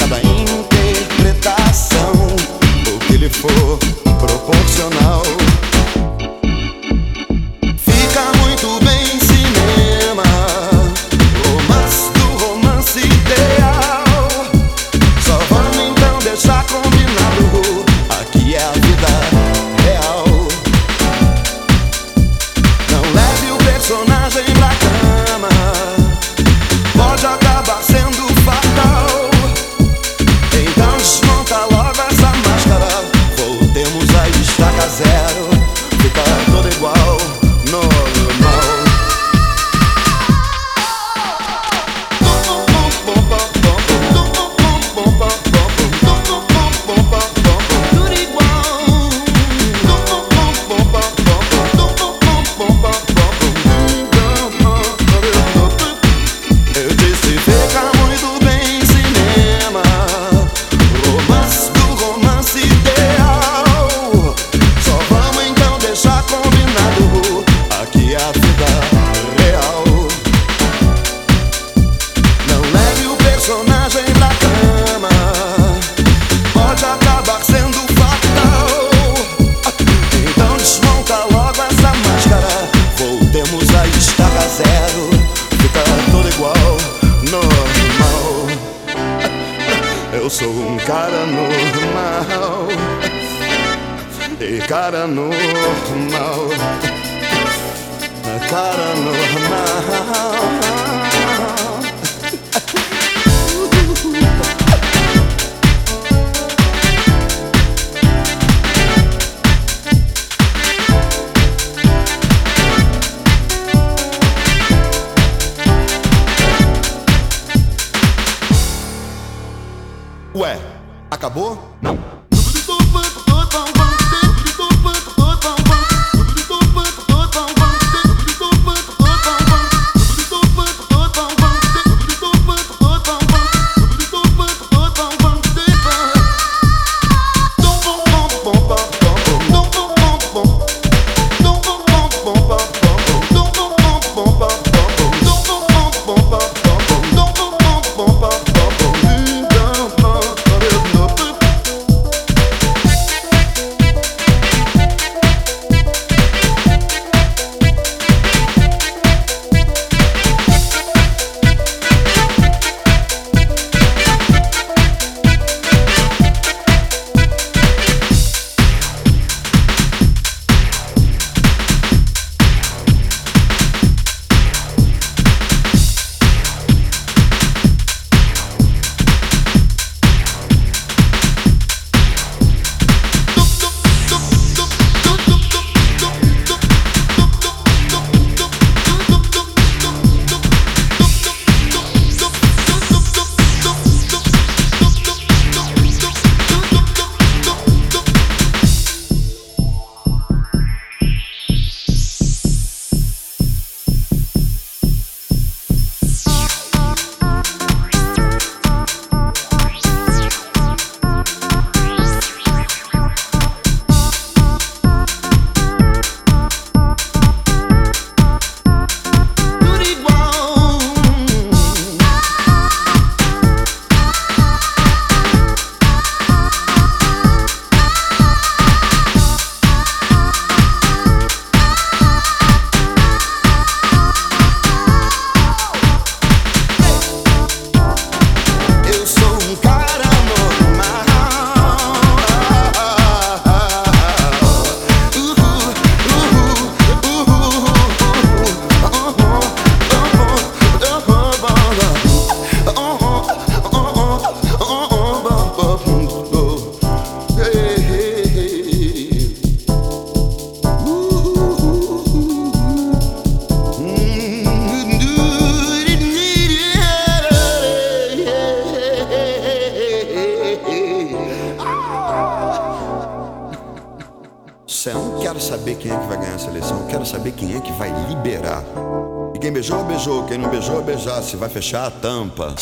cada interpretação, o que lhe for proporcional. sou um cara normal. E cara normal. Cara normal. Ué, acabou? Não. Quero saber quem é que vai ganhar essa eleição, eu quero saber quem é que vai liberar. E quem beijou, beijou, quem não beijou, beijar, se vai fechar a tampa.